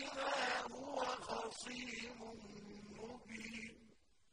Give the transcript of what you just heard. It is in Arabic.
بما هو خصيم